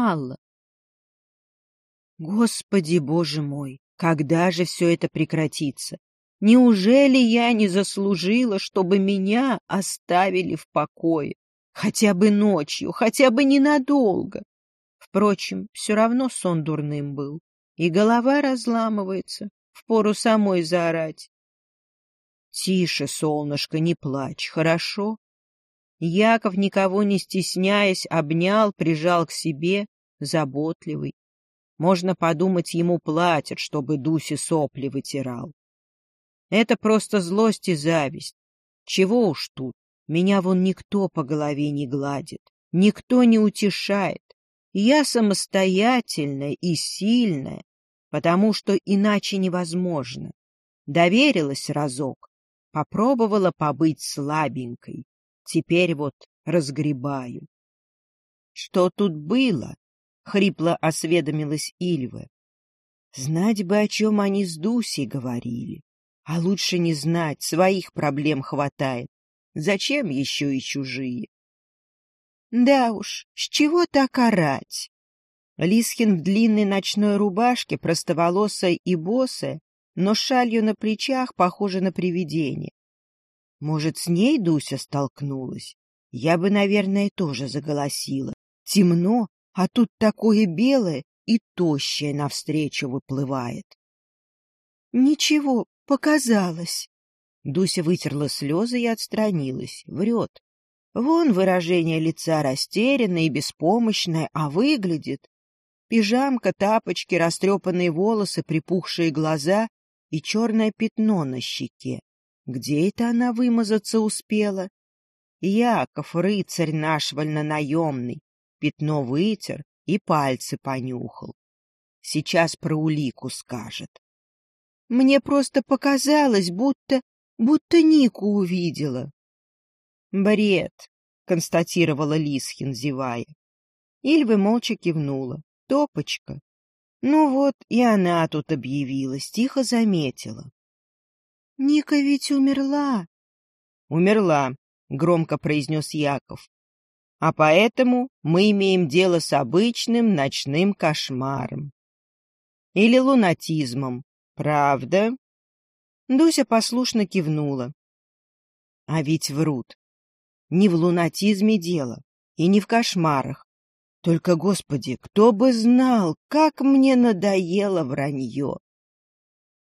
Алла. Господи, боже мой, когда же все это прекратится? Неужели я не заслужила, чтобы меня оставили в покое? Хотя бы ночью, хотя бы ненадолго. Впрочем, все равно сон дурным был, и голова разламывается, впору самой заорать. Тише, солнышко, не плачь, хорошо? Яков, никого не стесняясь, обнял, прижал к себе, заботливый. Можно подумать, ему платят, чтобы Дуси сопли вытирал. Это просто злость и зависть. Чего уж тут, меня вон никто по голове не гладит, никто не утешает. Я самостоятельная и сильная, потому что иначе невозможно. Доверилась разок, попробовала побыть слабенькой, Теперь вот разгребаю. — Что тут было? — хрипло осведомилась Ильва. Знать бы, о чем они с Дусей говорили. А лучше не знать, своих проблем хватает. Зачем еще и чужие? Да уж, с чего так орать? Лисхин в длинной ночной рубашке, простоволосая и босая, но шалью на плечах, похоже на привидение. Может, с ней Дуся столкнулась? Я бы, наверное, тоже заголосила. Темно, а тут такое белое и тощее навстречу выплывает. Ничего, показалось. Дуся вытерла слезы и отстранилась. Врет. Вон выражение лица растерянное и беспомощное, а выглядит. Пижамка, тапочки, растрепанные волосы, припухшие глаза и черное пятно на щеке. Где это она вымазаться успела? Яков, рыцарь наш вольнонаемный, пятно вытер и пальцы понюхал. Сейчас про улику скажет. Мне просто показалось, будто, будто Нику увидела. Бред, констатировала Лисхин, зевая. Ильва молча кивнула. Топочка. Ну вот, и она тут объявилась, тихо заметила. Ника ведь умерла. Умерла, громко произнес Яков. А поэтому мы имеем дело с обычным ночным кошмаром. Или лунатизмом, правда? Дуся послушно кивнула. А ведь врут. Не в лунатизме дело, и не в кошмарах. Только, Господи, кто бы знал, как мне надоело вранье.